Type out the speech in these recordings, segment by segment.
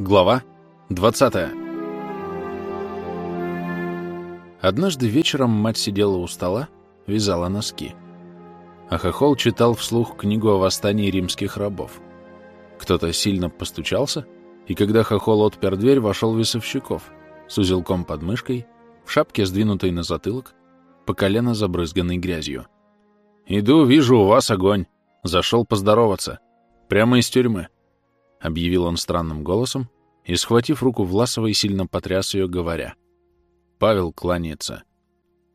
Глава 20 Однажды вечером мать сидела у стола, вязала носки. А Хохол читал вслух книгу о восстании римских рабов. Кто-то сильно постучался, и когда Хохол отпер дверь, вошел Весовщиков с узелком под мышкой, в шапке, сдвинутой на затылок, по колено забрызганной грязью. «Иду, вижу, у вас огонь. Зашел поздороваться. Прямо из тюрьмы». — объявил он странным голосом и, схватив руку Власовой, сильно потряс ее, говоря. Павел кланяется.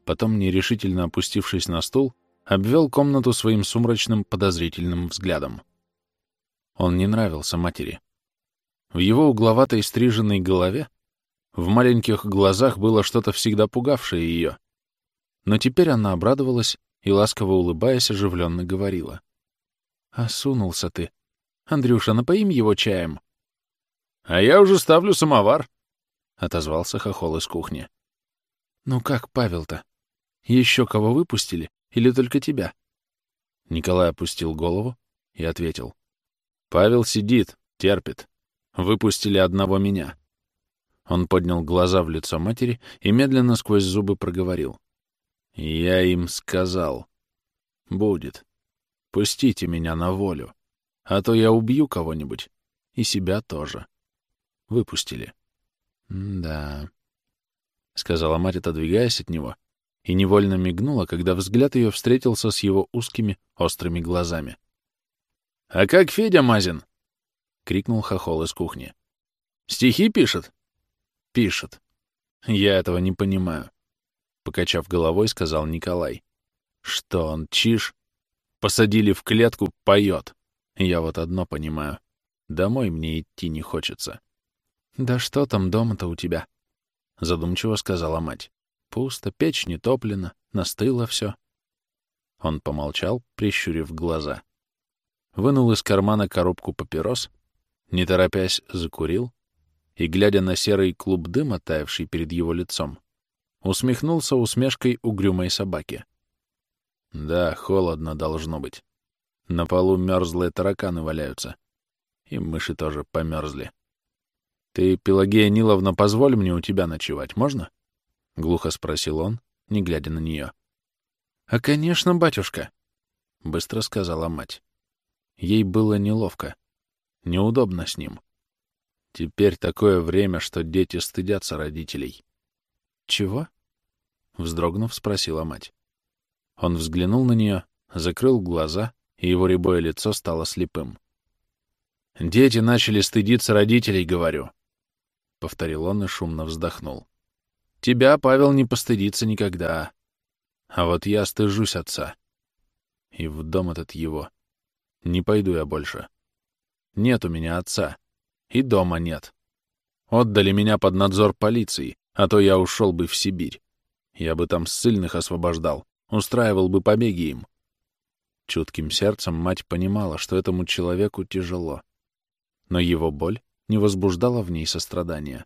Потом, нерешительно опустившись на стул, обвел комнату своим сумрачным подозрительным взглядом. Он не нравился матери. В его угловатой стриженной голове, в маленьких глазах было что-то всегда пугавшее ее. Но теперь она обрадовалась и, ласково улыбаясь, оживленно говорила. «Осунулся ты, Андрюша, напоим его чаем. — А я уже ставлю самовар, — отозвался хохол из кухни. — Ну как, Павел-то? Еще кого выпустили или только тебя? Николай опустил голову и ответил. — Павел сидит, терпит. Выпустили одного меня. Он поднял глаза в лицо матери и медленно сквозь зубы проговорил. — Я им сказал. Будет. Пустите меня на волю. А то я убью кого-нибудь. И себя тоже. Выпустили. — Да, — сказала мать, отодвигаясь от него, и невольно мигнула, когда взгляд ее встретился с его узкими, острыми глазами. — А как Федя Мазин? — крикнул хохол из кухни. — Стихи пишет? — Пишет. — Я этого не понимаю, — покачав головой, сказал Николай. — Что он, чиж? Посадили в клетку, поет. Я вот одно понимаю. Домой мне идти не хочется. «Да что там дома-то у тебя?» — задумчиво сказала мать. «Пусто, печь не топлена, настыло все. Он помолчал, прищурив глаза. Вынул из кармана коробку папирос, не торопясь закурил и, глядя на серый клуб дыма, таявший перед его лицом, усмехнулся усмешкой угрюмой собаки. «Да, холодно должно быть. На полу мерзлые тараканы валяются. И мыши тоже померзли. «Ты, Пелагея Ниловна, позволь мне у тебя ночевать, можно?» — глухо спросил он, не глядя на нее. «А, конечно, батюшка», — быстро сказала мать. Ей было неловко, неудобно с ним. Теперь такое время, что дети стыдятся родителей. «Чего?» — вздрогнув, спросила мать. Он взглянул на нее, закрыл глаза и его рябое лицо стало слепым. «Дети начали стыдиться родителей, говорю», — повторил он и шумно вздохнул. «Тебя, Павел, не постыдится никогда. А вот я стыжусь отца. И в дом этот его. Не пойду я больше. Нет у меня отца. И дома нет. Отдали меня под надзор полиции, а то я ушел бы в Сибирь. Я бы там ссыльных освобождал, устраивал бы побеги им. Чутким сердцем мать понимала, что этому человеку тяжело. Но его боль не возбуждала в ней сострадания.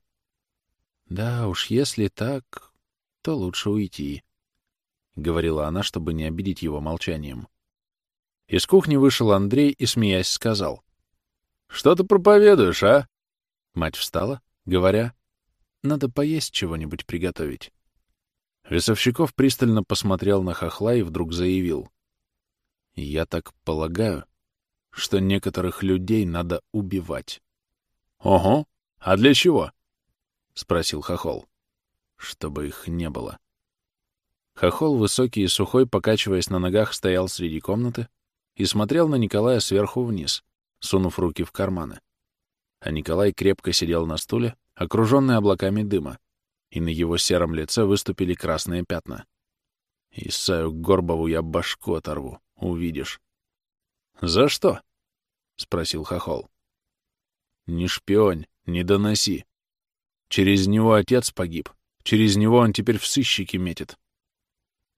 «Да уж, если так, то лучше уйти», — говорила она, чтобы не обидеть его молчанием. Из кухни вышел Андрей и, смеясь, сказал. «Что ты проповедуешь, а?» Мать встала, говоря, «Надо поесть чего-нибудь приготовить». Весовщиков пристально посмотрел на хохла и вдруг заявил. Я так полагаю, что некоторых людей надо убивать. — Ого! А для чего? — спросил Хохол. — Чтобы их не было. Хохол, высокий и сухой, покачиваясь на ногах, стоял среди комнаты и смотрел на Николая сверху вниз, сунув руки в карманы. А Николай крепко сидел на стуле, окруженный облаками дыма, и на его сером лице выступили красные пятна. Исаю Горбову я башку оторву. Увидишь. — За что? — спросил Хохол. — Не шпионь, не доноси. Через него отец погиб. Через него он теперь в сыщики метит.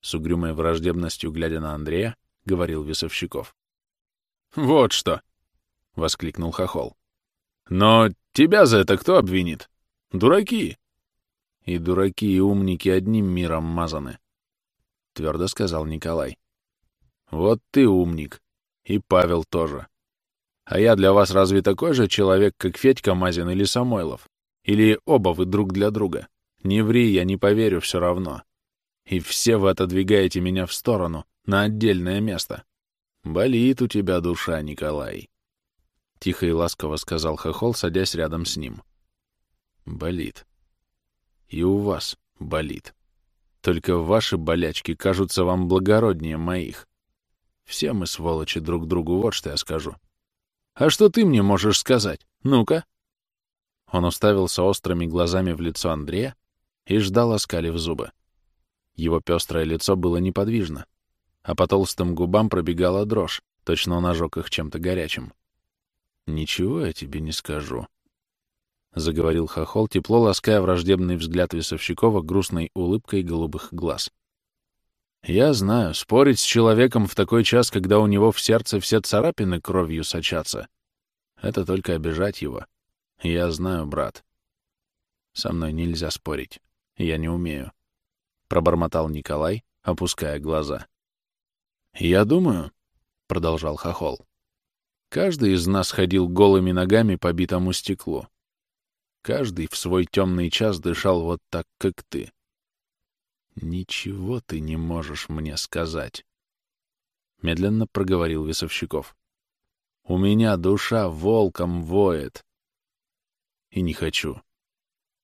С угрюмой враждебностью, глядя на Андрея, говорил Весовщиков. — Вот что! — воскликнул Хохол. — Но тебя за это кто обвинит? Дураки! И дураки, и умники одним миром мазаны, — твердо сказал Николай. Вот ты умник. И Павел тоже. А я для вас разве такой же человек, как Федька Мазин или Самойлов? Или оба вы друг для друга? Не ври, я не поверю все равно. И все вы отодвигаете меня в сторону, на отдельное место. Болит у тебя душа, Николай. Тихо и ласково сказал Хохол, садясь рядом с ним. Болит. И у вас болит. Только ваши болячки кажутся вам благороднее моих. Все мы, сволочи, друг другу, вот что я скажу. А что ты мне можешь сказать? Ну-ка!» Он уставился острыми глазами в лицо Андрея и ждал, оскалив зубы. Его пестрое лицо было неподвижно, а по толстым губам пробегала дрожь, точно он ожег их чем-то горячим. «Ничего я тебе не скажу», — заговорил Хохол, тепло лаская враждебный взгляд Весовщикова грустной улыбкой голубых глаз. Я знаю, спорить с человеком в такой час, когда у него в сердце все царапины кровью сочатся, это только обижать его. Я знаю, брат. Со мной нельзя спорить. Я не умею. Пробормотал Николай, опуская глаза. Я думаю, продолжал Хохол, каждый из нас ходил голыми ногами по битому стеклу. Каждый в свой темный час дышал вот так, как ты. «Ничего ты не можешь мне сказать», — медленно проговорил Весовщиков. «У меня душа волком воет. И не хочу.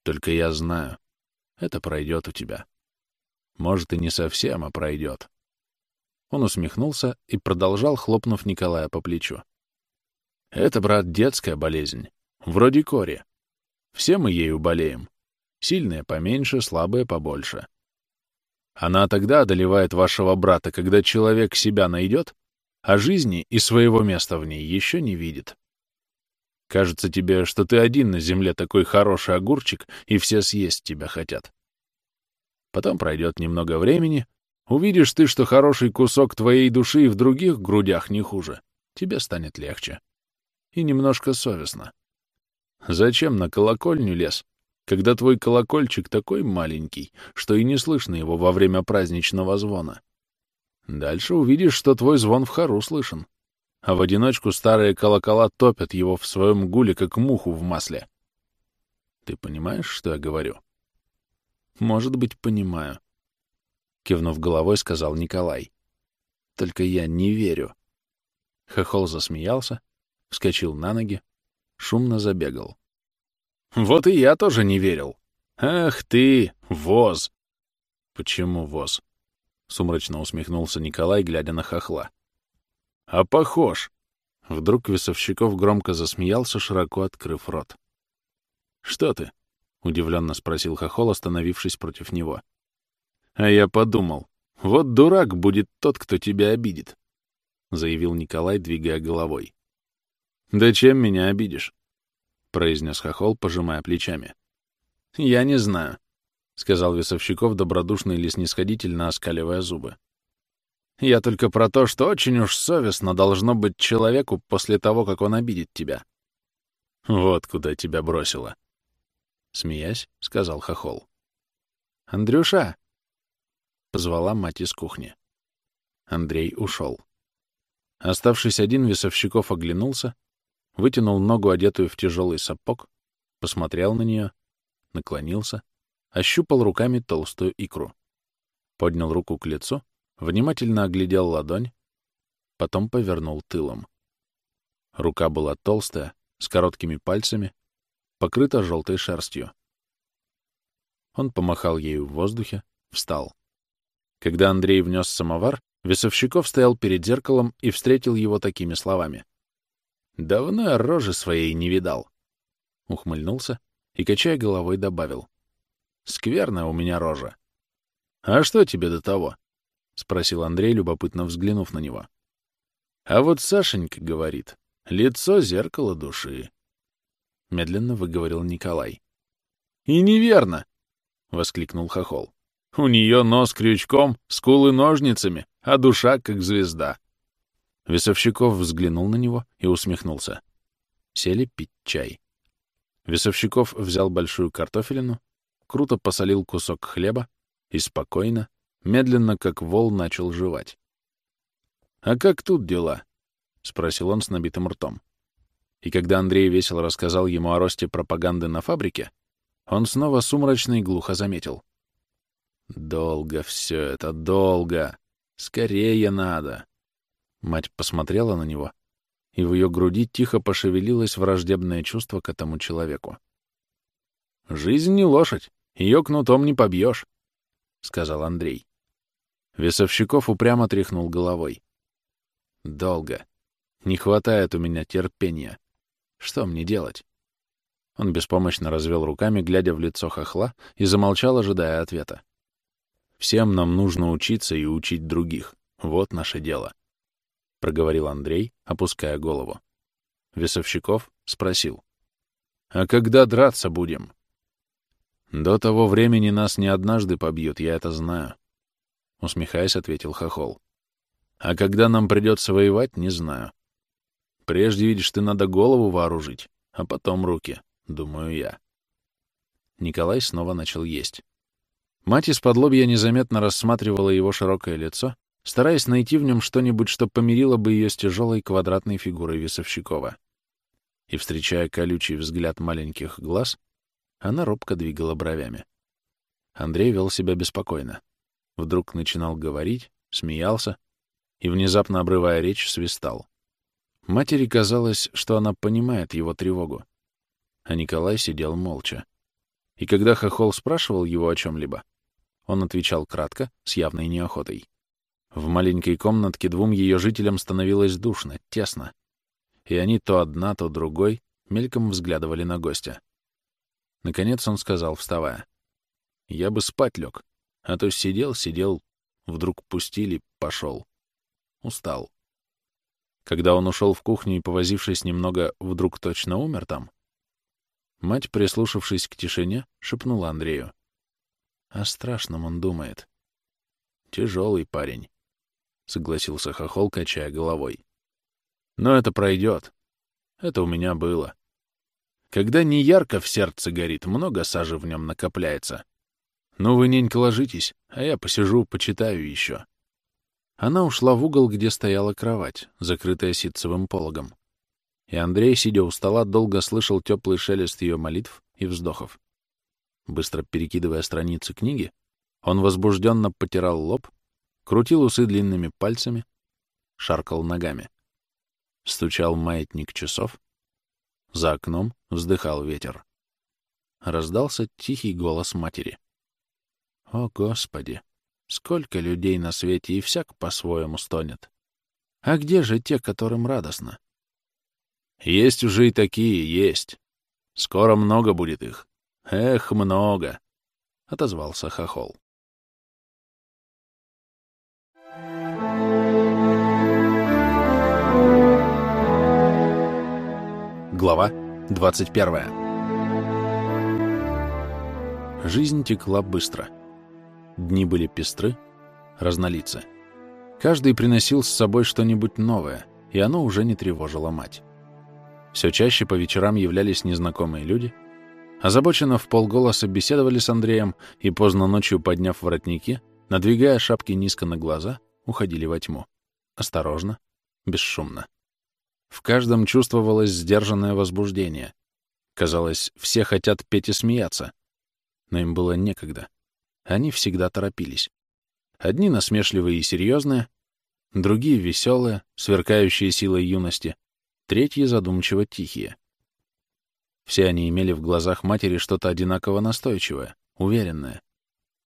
Только я знаю, это пройдет у тебя. Может, и не совсем, а пройдет». Он усмехнулся и продолжал, хлопнув Николая по плечу. «Это, брат, детская болезнь. Вроде кори. Все мы ею болеем. Сильные поменьше, слабые побольше. Она тогда одолевает вашего брата, когда человек себя найдет, а жизни и своего места в ней еще не видит. Кажется тебе, что ты один на земле такой хороший огурчик, и все съесть тебя хотят. Потом пройдет немного времени, увидишь ты, что хороший кусок твоей души в других грудях не хуже. Тебе станет легче. И немножко совестно. Зачем на колокольню лез, когда твой колокольчик такой маленький, что и не слышно его во время праздничного звона. Дальше увидишь, что твой звон в хору слышен, а в одиночку старые колокола топят его в своем гуле, как муху в масле. Ты понимаешь, что я говорю? Может быть, понимаю. Кивнув головой, сказал Николай. Только я не верю. Хохол засмеялся, вскочил на ноги, шумно забегал. Вот и я тоже не верил. Ах ты, воз! Почему воз? Сумрачно усмехнулся Николай, глядя на хохла. А похож. Вдруг Весовщиков громко засмеялся, широко открыв рот. «Что ты?» — удивленно спросил Хохол, остановившись против него. «А я подумал, вот дурак будет тот, кто тебя обидит», — заявил Николай, двигая головой. «Да чем меня обидишь? — произнес Хохол, пожимая плечами. «Я не знаю», — сказал Весовщиков, добродушно или снисходительно оскаливая зубы. «Я только про то, что очень уж совестно должно быть человеку после того, как он обидит тебя». «Вот куда тебя бросило», — смеясь, сказал Хохол. «Андрюша!» — позвала мать из кухни. Андрей ушел. Оставшись один, Весовщиков оглянулся, вытянул ногу, одетую в тяжелый сапог, посмотрел на нее, наклонился, ощупал руками толстую икру. Поднял руку к лицу, внимательно оглядел ладонь, потом повернул тылом. Рука была толстая, с короткими пальцами, покрыта желтой шерстью. Он помахал ею в воздухе, встал. Когда Андрей внес самовар, Весовщиков стоял перед зеркалом и встретил его такими словами. Давно я рожи своей не видал. Ухмыльнулся и, качая головой, добавил. Скверная у меня рожа. А что тебе до того? Спросил Андрей, любопытно взглянув на него. А вот Сашенька говорит, лицо — зеркало души. Медленно выговорил Николай. И неверно! — воскликнул Хохол. У нее нос крючком, скулы ножницами, а душа как звезда. Весовщиков взглянул на него и усмехнулся. Сели пить чай. Весовщиков взял большую картофелину, круто посолил кусок хлеба и спокойно, медленно, как вол, начал жевать. «А как тут дела?» — спросил он с набитым ртом. И когда Андрей весело рассказал ему о росте пропаганды на фабрике, он снова сумрачно и глухо заметил. «Долго все это, долго! Скорее надо!» Мать посмотрела на него, и в ее груди тихо пошевелилось враждебное чувство к этому человеку. «Жизнь не лошадь, ее кнутом не побьешь», — сказал Андрей. Весовщиков упрямо тряхнул головой. «Долго. Не хватает у меня терпения. Что мне делать?» Он беспомощно развел руками, глядя в лицо хохла, и замолчал, ожидая ответа. «Всем нам нужно учиться и учить других. Вот наше дело», — проговорил Андрей, опуская голову. Весовщиков спросил. «А когда драться будем?» «До того времени нас не однажды побьют, я это знаю», — усмехаясь, ответил Хохол. «А когда нам придется воевать, не знаю. Прежде, видишь, ты надо голову вооружить, а потом руки, думаю я». Николай снова начал есть. Мать из-под лобья незаметно рассматривала его широкое лицо, стараясь найти в нем что-нибудь, что помирило бы ее с тяжелой квадратной фигурой Весовщикова. И, встречая колючий взгляд маленьких глаз, она робко двигала бровями. Андрей вел себя беспокойно. Вдруг начинал говорить, смеялся и, внезапно обрывая речь, свистал. Матери казалось, что она понимает его тревогу. А Николай сидел молча. И когда Хохол спрашивал его о чем-либо, он отвечал кратко, с явной неохотой. В маленькой комнатке двум ее жителям становилось душно, тесно. И они то одна, то другой мельком взглядывали на гостя. Наконец он сказал, вставая. «Я бы спать лег, а то сидел, сидел, вдруг пустили, пошел. Устал». Когда он ушел в кухню и, повозившись немного, вдруг точно умер там, мать, прислушавшись к тишине, шепнула Андрею. О страшном он думает. Тяжелый парень, — согласился Хохол, качая головой. Но это пройдет. Это у меня было. Когда не ярко в сердце горит, много сажи в нем накопляется. Ну, вы, ненька, ложитесь, а я посижу, почитаю еще. Она ушла в угол, где стояла кровать, закрытая ситцевым пологом. И Андрей, сидя у стола, долго слышал теплый шелест ее молитв и вздохов. Быстро перекидывая страницы книги, он возбужденно потирал лоб, крутил усы длинными пальцами, шаркал ногами. Стучал маятник часов, за окном вздыхал ветер. Раздался тихий голос матери. «О, Господи! Сколько людей на свете, и всяк по-своему стонет! А где же те, которым радостно?» «Есть уже и такие, есть. Скоро много будет их. Эх, много!» — отозвался Хохол. Глава 21. Жизнь текла быстро. Дни были пестры, разнолицы. Каждый приносил с собой что-нибудь новое, и оно уже не тревожило мать. Все чаще по вечерам являлись незнакомые люди, озабоченно в полголоса беседовали с Андреем и поздно ночью, подняв воротники, надвигая шапки низко на глаза, уходили во тьму. Осторожно, бесшумно. В каждом чувствовалось сдержанное возбуждение. Казалось, все хотят петь и смеяться. Но им было некогда. Они всегда торопились. Одни насмешливые и серьезные, другие веселые, сверкающие силой юности, третьи задумчиво тихие. Все они имели в глазах матери что-то одинаково настойчивое, уверенное.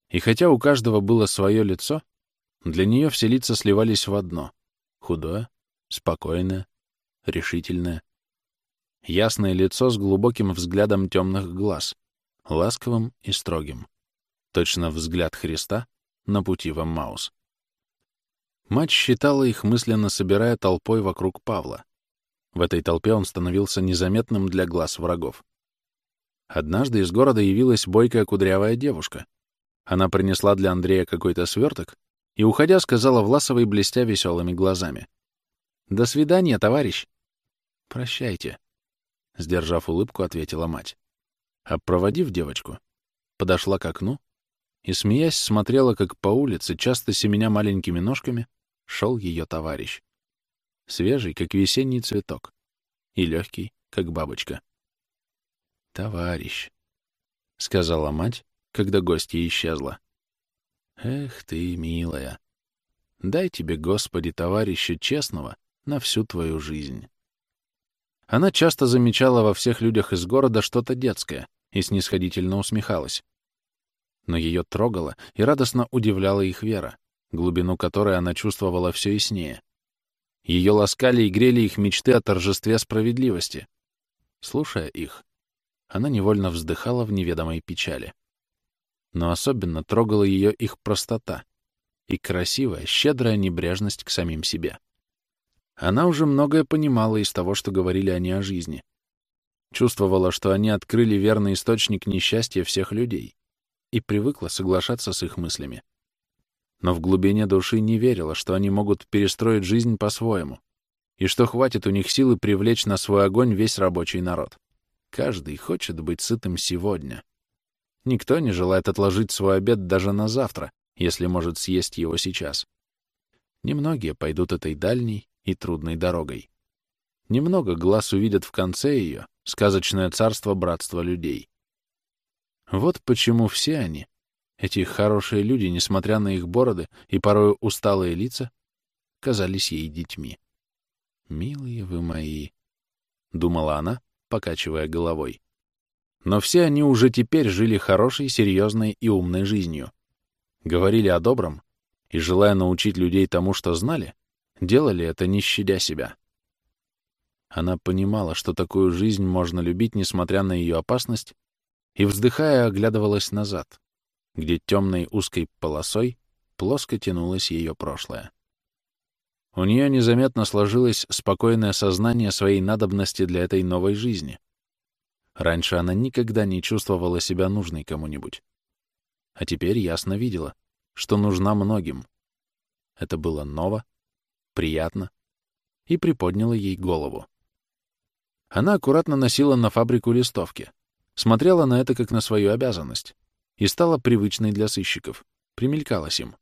И хотя у каждого было свое лицо, для нее все лица сливались в одно — худое, спокойное, решительное. Ясное лицо с глубоким взглядом темных глаз, ласковым и строгим. Точно взгляд Христа на пути в Аммаус. Мать считала их, мысленно собирая толпой вокруг Павла. В этой толпе он становился незаметным для глаз врагов. Однажды из города явилась бойкая кудрявая девушка. Она принесла для Андрея какой-то сверток и, уходя, сказала Власовой, блестя веселыми глазами. «До свидания, товарищ!» «Прощайте», — сдержав улыбку, ответила мать. А проводив девочку, подошла к окну и, смеясь, смотрела, как по улице, часто семеня маленькими ножками, шел ее товарищ. Свежий, как весенний цветок, и легкий, как бабочка. «Товарищ», — сказала мать, когда гостья исчезла. «Эх ты, милая, дай тебе, Господи, товарища честного на всю твою жизнь». Она часто замечала во всех людях из города что-то детское и снисходительно усмехалась. Но ее трогала и радостно удивляла их вера, глубину которой она чувствовала все яснее. Ее ласкали и грели их мечты о торжестве справедливости. Слушая их, она невольно вздыхала в неведомой печали. Но особенно трогала ее их простота и красивая, щедрая небрежность к самим себе. Она уже многое понимала из того, что говорили они о жизни. Чувствовала, что они открыли верный источник несчастья всех людей и привыкла соглашаться с их мыслями. Но в глубине души не верила, что они могут перестроить жизнь по-своему и что хватит у них силы привлечь на свой огонь весь рабочий народ. Каждый хочет быть сытым сегодня. Никто не желает отложить свой обед даже на завтра, если может съесть его сейчас. Немногие пойдут этой дальней, и трудной дорогой. Немного глаз увидят в конце ее сказочное царство братства людей. Вот почему все они, эти хорошие люди, несмотря на их бороды и порою усталые лица, казались ей детьми. «Милые вы мои», — думала она, покачивая головой. Но все они уже теперь жили хорошей, серьезной и умной жизнью. Говорили о добром и, желая научить людей тому, что знали, делали это, не щадя себя. Она понимала, что такую жизнь можно любить, несмотря на ее опасность, и, вздыхая, оглядывалась назад, где темной узкой полосой плоско тянулось ее прошлое. У нее незаметно сложилось спокойное сознание своей надобности для этой новой жизни. Раньше она никогда не чувствовала себя нужной кому-нибудь. А теперь ясно видела, что нужна многим. Это было ново, приятно, и приподняла ей голову. Она аккуратно носила на фабрику листовки, смотрела на это как на свою обязанность и стала привычной для сыщиков, примелькалась им.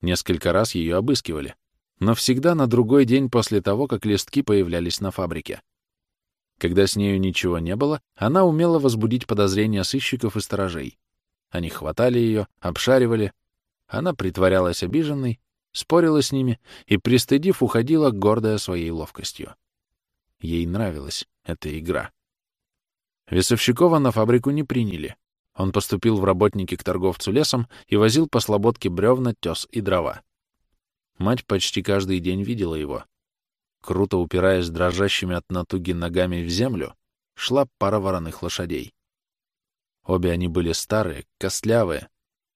Несколько раз ее обыскивали, но всегда на другой день после того, как листки появлялись на фабрике. Когда с нею ничего не было, она умела возбудить подозрения сыщиков и сторожей. Они хватали ее, обшаривали. Она притворялась обиженной спорила с ними и, пристыдив, уходила, гордая своей ловкостью. Ей нравилась эта игра. Весовщикова на фабрику не приняли. Он поступил в работники к торговцу лесом и возил по слободке бревна, тес и дрова. Мать почти каждый день видела его. Круто упираясь дрожащими от натуги ногами в землю, шла пара вороных лошадей. Обе они были старые, костлявые,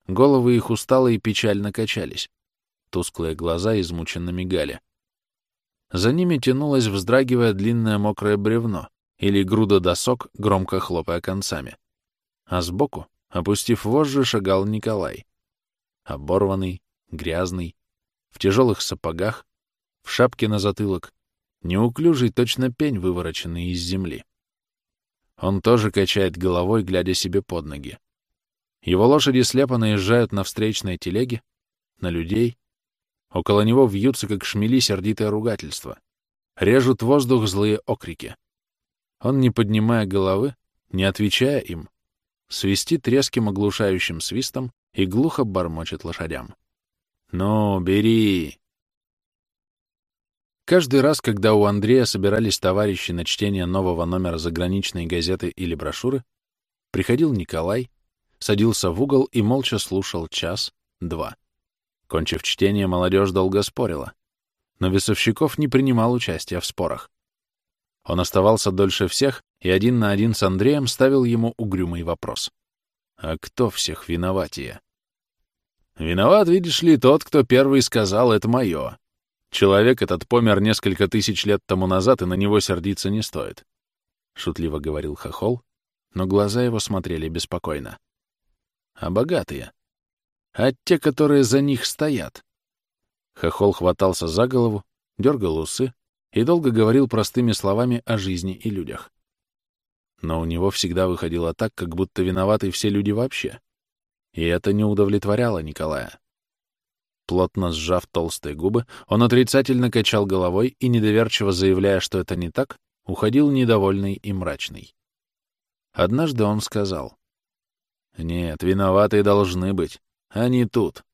головы их устало и печально качались. Тусклые глаза измученно мигали. За ними тянулось, вздрагивая, длинное мокрое бревно или груда досок, громко хлопая концами. А сбоку, опустив вожжи, шагал Николай. Оборванный, грязный, в тяжелых сапогах, в шапке на затылок, неуклюжий точно пень, вывороченный из земли. Он тоже качает головой, глядя себе под ноги. Его лошади слепо наезжают на встречной телеге, на людей, Около него вьются, как шмели, сердитое ругательство. Режут воздух злые окрики. Он, не поднимая головы, не отвечая им, свистит резким оглушающим свистом и глухо бормочет лошадям. «Ну, бери!» Каждый раз, когда у Андрея собирались товарищи на чтение нового номера заграничной газеты или брошюры, приходил Николай, садился в угол и молча слушал час-два. Кончив чтение, молодежь долго спорила. Но Весовщиков не принимал участия в спорах. Он оставался дольше всех и один на один с Андреем ставил ему угрюмый вопрос. «А кто всех виноватее?» «Виноват, видишь ли, тот, кто первый сказал «это мое». Человек этот помер несколько тысяч лет тому назад, и на него сердиться не стоит», — шутливо говорил Хохол, но глаза его смотрели беспокойно. «А богатые? А те, которые за них стоят. Хохол хватался за голову, дергал усы и долго говорил простыми словами о жизни и людях. Но у него всегда выходило так, как будто виноваты все люди вообще. И это не удовлетворяло Николая. Плотно сжав толстые губы, он отрицательно качал головой и, недоверчиво заявляя, что это не так, уходил недовольный и мрачный. Однажды он сказал, «Нет, виноватые должны быть, не тут.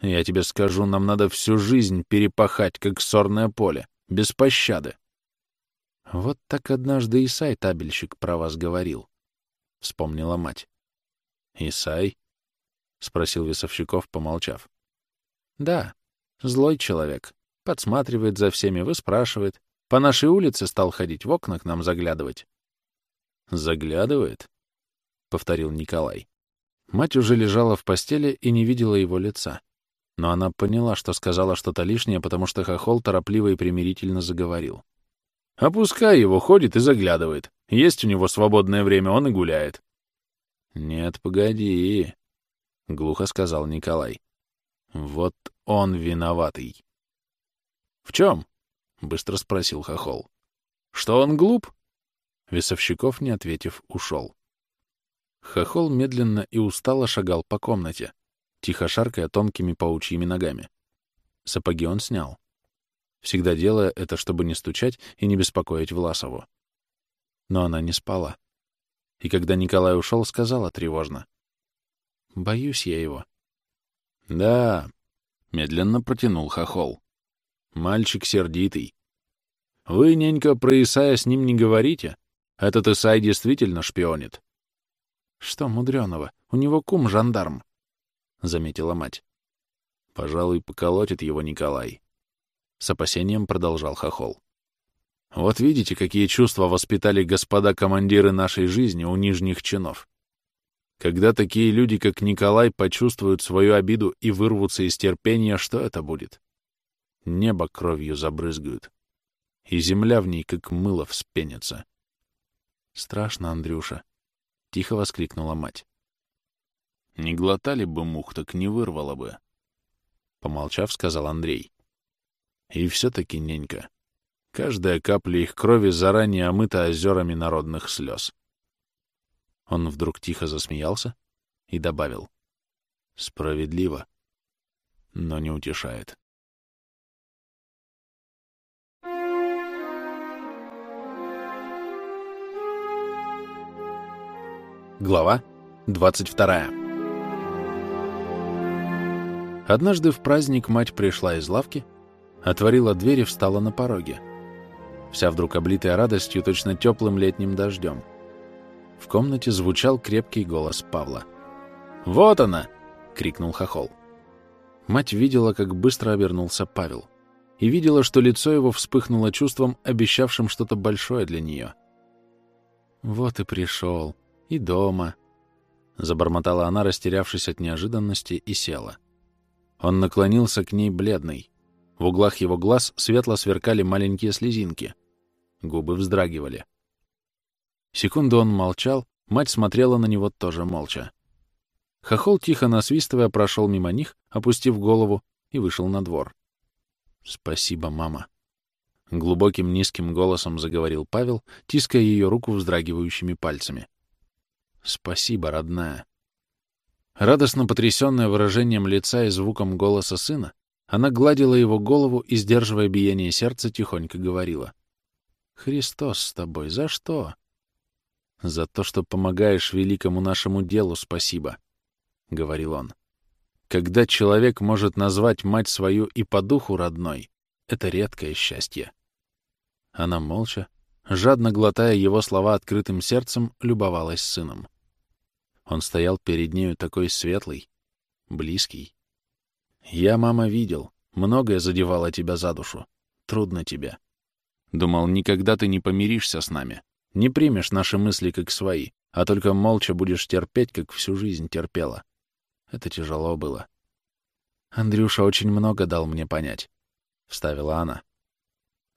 Я тебе скажу, нам надо всю жизнь перепахать, как сорное поле, без пощады». Вот так однажды Исай табельщик про вас говорил, — вспомнила мать. «Исай?» — спросил Весовщиков, помолчав. «Да, злой человек. Подсматривает за всеми, выспрашивает. По нашей улице стал ходить, в окна к нам заглядывать». «Заглядывает?» — повторил Николай. Мать уже лежала в постели и не видела его лица. Но она поняла, что сказала что-то лишнее, потому что Хохол торопливо и примирительно заговорил. «Опускай его, ходит и заглядывает. Есть у него свободное время, он и гуляет». «Нет, погоди», — глухо сказал Николай. «Вот он виноватый». «В чем?» — быстро спросил Хохол. «Что он глуп?» Весовщиков, не ответив, ушел. Хохол медленно и устало шагал по комнате, тихо шаркая тонкими паучьими ногами. Сапоги он снял. Всегда делая это, чтобы не стучать и не беспокоить Власову. Но она не спала. И когда Николай ушел, сказала тревожно. Боюсь я его. Да, медленно протянул хохол. Мальчик сердитый. Вы, ненька, про Исая с ним не говорите? Этот Исай действительно шпионит. Что мудреного? У него кум жандарм, — заметила мать. Пожалуй, поколотит его Николай. С опасением продолжал хохол. Вот видите, какие чувства воспитали господа командиры нашей жизни у нижних чинов. Когда такие люди, как Николай, почувствуют свою обиду и вырвутся из терпения, что это будет? Небо кровью забрызгают, и земля в ней, как мыло, вспенится. Страшно, Андрюша, — тихо воскликнула мать. Не глотали бы мух, так не вырвало бы. Помолчав, сказал Андрей. И все-таки, ненька, каждая капля их крови заранее омыта озерами народных слез. Он вдруг тихо засмеялся и добавил. Справедливо, но не утешает. Глава 22 Однажды в праздник мать пришла из лавки, отворила дверь и встала на пороге. Вся вдруг облитая радостью, точно теплым летним дождем — в комнате звучал крепкий голос Павла. «Вот она!» — крикнул Хохол. Мать видела, как быстро обернулся Павел, и видела, что лицо его вспыхнуло чувством, обещавшим что-то большое для нее. «Вот и пришел. И дома», — забормотала она, растерявшись от неожиданности, и села. Он наклонился к ней бледный. В углах его глаз светло сверкали маленькие слезинки. Губы вздрагивали. Секунду он молчал, мать смотрела на него тоже молча. Хохол, тихо насвистывая, прошел мимо них, опустив голову, и вышел на двор. «Спасибо, мама», — глубоким низким голосом заговорил Павел, тиская ее руку вздрагивающими пальцами. «Спасибо, родная». Радостно потрясенная выражением лица и звуком голоса сына, она гладила его голову и, сдерживая биение сердца, тихонько говорила. «Христос с тобой, за что?» «За то, что помогаешь великому нашему делу, спасибо», — говорил он. «Когда человек может назвать мать свою и по духу родной, это редкое счастье». Она молча, жадно глотая его слова открытым сердцем, любовалась сыном. Он стоял перед нею такой светлый, близкий. «Я, мама, видел, многое задевало тебя за душу. Трудно тебе. Думал, никогда ты не помиришься с нами. Не примешь наши мысли как свои, а только молча будешь терпеть, как всю жизнь терпела. Это тяжело было. Андрюша очень много дал мне понять, — вставила она.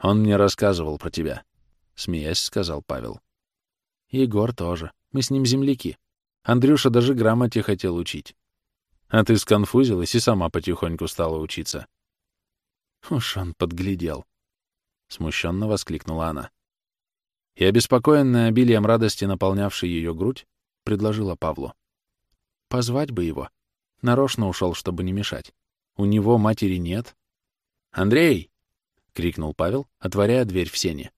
Он мне рассказывал про тебя, — смеясь сказал Павел. Егор тоже. Мы с ним земляки. Андрюша даже грамоте хотел учить. А ты сконфузилась и сама потихоньку стала учиться. Уж он подглядел. Смущенно воскликнула она и, обеспокоенная обилием радости, наполнявшей ее грудь, предложила Павлу. «Позвать бы его. Нарочно ушел, чтобы не мешать. У него матери нет». «Андрей!» — крикнул Павел, отворяя дверь в сене.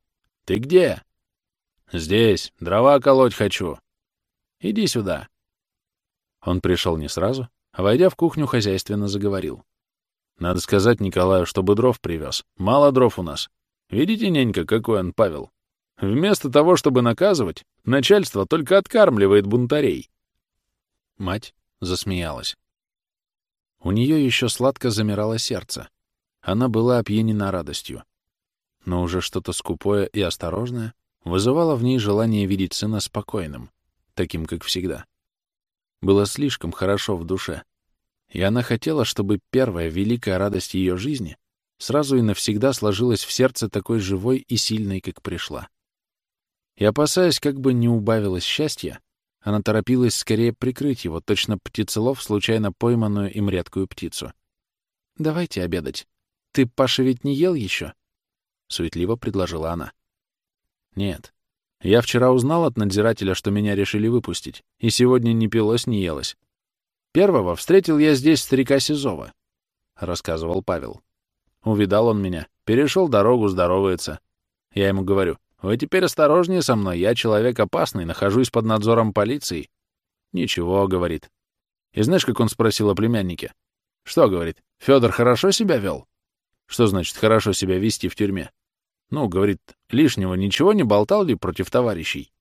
«Ты где?» «Здесь, дрова колоть хочу. Иди сюда». Он пришел не сразу, а, войдя в кухню, хозяйственно заговорил. «Надо сказать Николаю, чтобы дров привез. Мало дров у нас. Видите, ненька, какой он, Павел? Вместо того, чтобы наказывать, начальство только откармливает бунтарей». Мать засмеялась. У нее еще сладко замирало сердце. Она была опьянена радостью. Но уже что-то скупое и осторожное вызывало в ней желание видеть сына спокойным, таким, как всегда. Было слишком хорошо в душе. И она хотела, чтобы первая великая радость ее жизни сразу и навсегда сложилась в сердце такой живой и сильной, как пришла. И опасаясь, как бы не убавилось счастья, она торопилась скорее прикрыть его, точно птицелов, случайно пойманную им редкую птицу. «Давайте обедать. Ты, Паша, ведь не ел еще?» — суетливо предложила она. «Нет. Я вчера узнал от надзирателя, что меня решили выпустить, и сегодня не пилось, не елось. Первого встретил я здесь старика Сизова», — рассказывал Павел. Увидал он меня, перешел дорогу, здоровается. Я ему говорю, «Вы теперь осторожнее со мной, я человек опасный, нахожусь под надзором полиции». «Ничего», — говорит. И знаешь, как он спросил о племяннике? «Что, — говорит, — Федор хорошо себя вел?» Что значит хорошо себя вести в тюрьме? Ну, говорит, лишнего ничего не болтал ли против товарищей?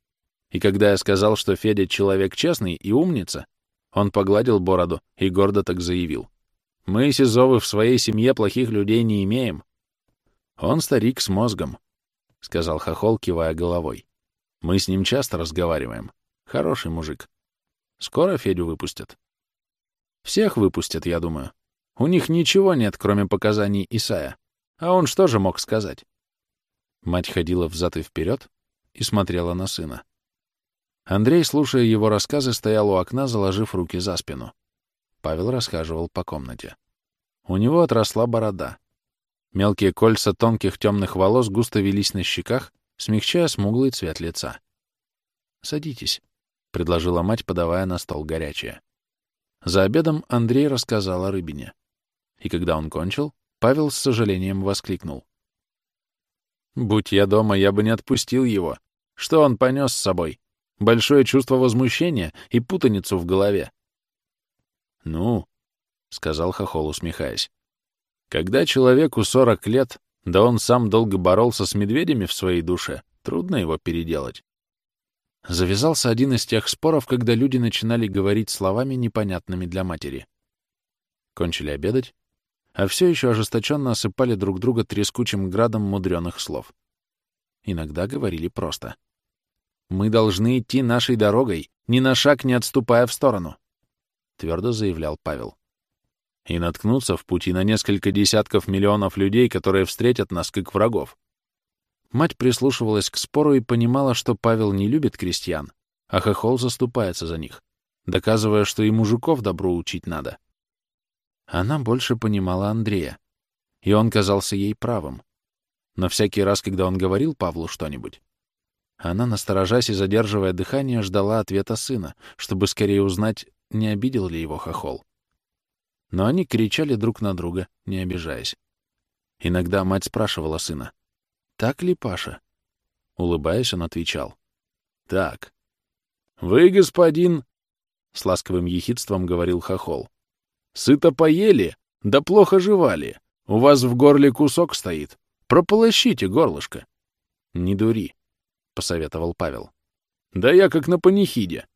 И когда я сказал, что Федя человек честный и умница, он погладил бороду и гордо так заявил. Мы, Сизовы, в своей семье плохих людей не имеем. Он старик с мозгом, — сказал Хохол, кивая головой. Мы с ним часто разговариваем. Хороший мужик. Скоро Федю выпустят. Всех выпустят, я думаю. У них ничего нет, кроме показаний Исая. А он что же мог сказать? Мать ходила взад и вперед и смотрела на сына. Андрей, слушая его рассказы, стоял у окна, заложив руки за спину. Павел расхаживал по комнате. У него отросла борода. Мелкие кольца тонких темных волос густо велись на щеках, смягчая смуглый цвет лица. «Садитесь», — предложила мать, подавая на стол горячее. За обедом Андрей рассказал о рыбине. И когда он кончил, Павел с сожалением воскликнул. «Будь я дома, я бы не отпустил его. Что он понес с собой? Большое чувство возмущения и путаницу в голове». «Ну», — сказал Хохол, усмехаясь, — «когда человеку сорок лет, да он сам долго боролся с медведями в своей душе, трудно его переделать». Завязался один из тех споров, когда люди начинали говорить словами, непонятными для матери. Кончили обедать, а все еще ожесточенно осыпали друг друга трескучим градом мудреных слов. Иногда говорили просто. «Мы должны идти нашей дорогой, ни на шаг не отступая в сторону», — твердо заявлял Павел. «И наткнуться в пути на несколько десятков миллионов людей, которые встретят нас как врагов. Мать прислушивалась к спору и понимала, что Павел не любит крестьян, а Хохол заступается за них, доказывая, что и мужиков добру учить надо. Она больше понимала Андрея, и он казался ей правым. Но всякий раз, когда он говорил Павлу что-нибудь, она, насторожась и задерживая дыхание, ждала ответа сына, чтобы скорее узнать, не обидел ли его хохол. Но они кричали друг на друга, не обижаясь. Иногда мать спрашивала сына, так ли, Паша? Улыбаясь, он отвечал. Так. Вы, господин, с ласковым ехидством говорил Хохол. Сыто поели, да плохо жевали. У вас в горле кусок стоит. Прополощите горлышко. Не дури, посоветовал Павел. Да я как на панихиде.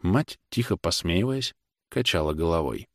Мать, тихо посмеиваясь, качала головой.